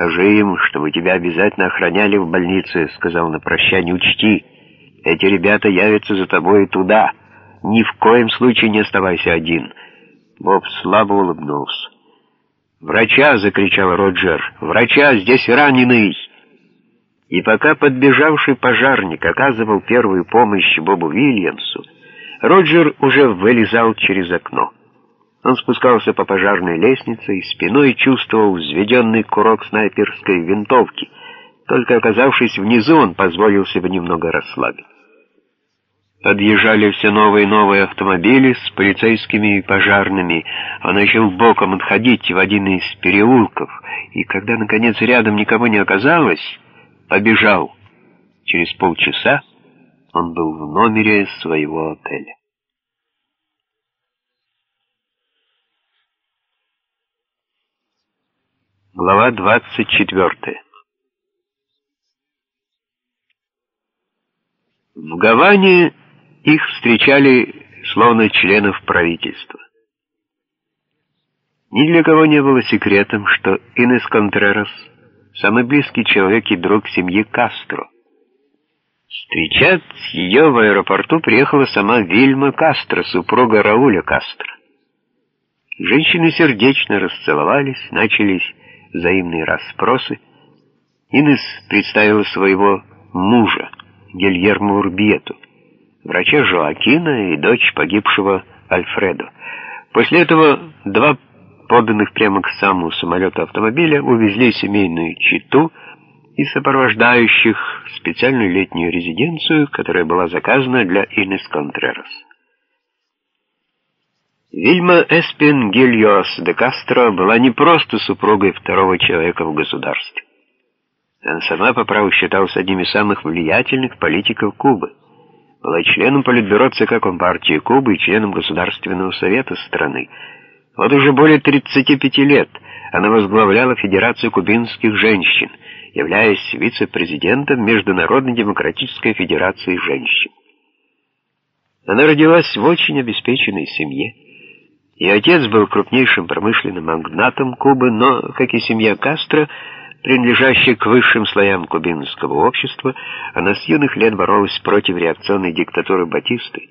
«Скажи им, чтобы тебя обязательно охраняли в больнице», — сказал на прощание. «Учти, эти ребята явятся за тобой туда. Ни в коем случае не оставайся один». Боб слабо улыбнулся. «Врача!» — закричал Роджер. «Врача! Здесь раненый!» И пока подбежавший пожарник оказывал первую помощь Бобу Вильямсу, Роджер уже вылезал через окно. Он спускался по пожарной лестнице и спиной чувствовал взведенный курок снайперской винтовки. Только оказавшись внизу, он позволил себе немного расслабиться. Подъезжали все новые и новые автомобили с полицейскими и пожарными. Он начал боком отходить в один из переулков, и когда, наконец, рядом никого не оказалось, побежал. Через полчаса он был в номере своего отеля. Глава 24 В Гаване их встречали словно членов правительства. Ни для кого не было секретом, что Инес Контрерас — самый близкий человек и друг семьи Кастро. Встречать ее в аэропорту приехала сама Вильма Кастро, супруга Рауля Кастро. Женщины сердечно расцеловались, начались взаимные расспросы. Инес представила своего мужа, Гильермо Урбьету, врача Жоакина и дочь погибшего Альфредо. После этого два поданных прямо к самому самолету автомобиля увезли семейную читу и сопровождающих в специальную летнюю резиденцию, которая была заказана для Инес Контрерас. Вильма Эспин Гильос де Кастро была не просто супругой второго человека в государстве. Она сама по праву считалась одним из самых влиятельных политиков Кубы. Была членом Политбюро ЦК Компартии Кубы и членом Государственного совета страны. Вот уже более 35 лет она возглавляла Федерацию кубинских женщин, являясь вице-президентом Международной демократической федерации женщин. Она родилась в очень обеспеченной семье. Ее отец был крупнейшим промышленным магнатом Кубы, но, как и семья Кастро, принадлежащая к высшим слоям кубинского общества, она с юных лет боролась против реакционной диктатуры Батисты,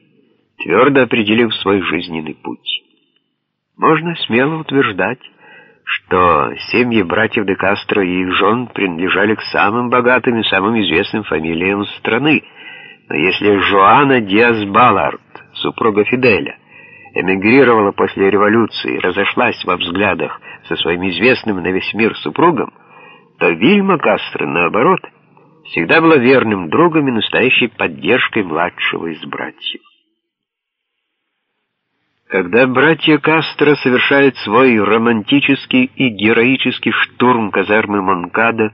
твердо определив свой жизненный путь. Можно смело утверждать, что семьи братьев де Кастро и их жен принадлежали к самым богатым и самым известным фамилиям страны, но если Жоана Диас Баллард, супруга Фиделя, эмигрировала после революции разошлась во взглядах со своим известным на весь мир супругом, то Вильма Кастро, наоборот, всегда была верным другом и настоящей поддержкой младшего из братьев. Когда братья Кастро совершают свой романтический и героический штурм казармы Монкада,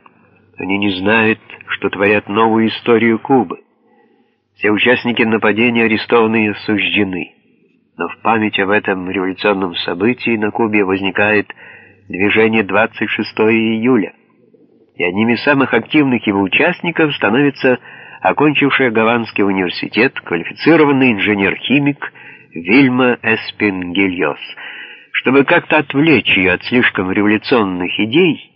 они не знают, что творят новую историю Кубы. Все участники нападения арестованы и осуждены. Но в память об этом революционном событии на Кубе возникает движение 26 июля — и одним из самых активных его участников становится окончившая Гаванский университет квалифицированный инженер-химик Вильма Эспингельос. Чтобы как-то отвлечь ее от слишком революционных идей,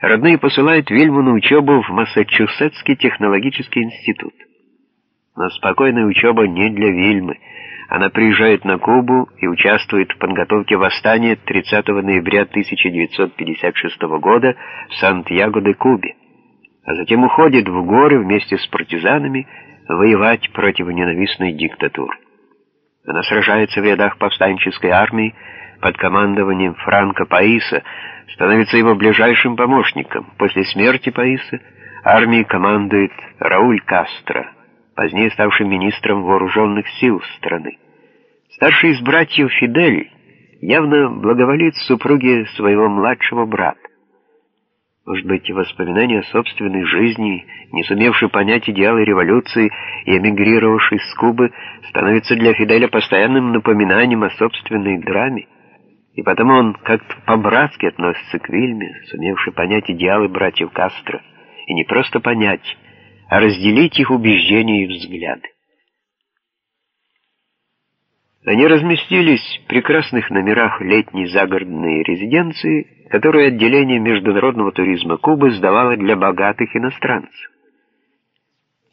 родные посылают Вильму на учебу в Массачусетский технологический институт. Но спокойная учеба не для Вильмы — она приезжает на Кубу и участвует в подготовке восстания 30 ноября 1956 года в Сантьяго-де-Кубе, а затем уходит в горы вместе с партизанами воевать против ненавистной диктатуры. Она сражается в рядах повстанческой армии под командованием Франко Паиса, становится его ближайшим помощником. После смерти Паиса армией командует Рауль Кастро, позднее ставший министром вооруженных сил страны. Старший из братьев Фидель явно благоволит супруге своего младшего брата. Может быть, воспоминания о собственной жизни, не сумевший понять идеалы революции и эмигрировавший с Кубы, становятся для Фиделя постоянным напоминанием о собственной драме, и потому он как-то по-братски относится к Вильме, сумевший понять идеалы братьев Кастро, и не просто понять, а разделить их убеждения и взгляды. Они разместились в прекрасных номерах летней загородной резиденции, которую отделение международного туризма Кубы сдавало для богатых иностранцев.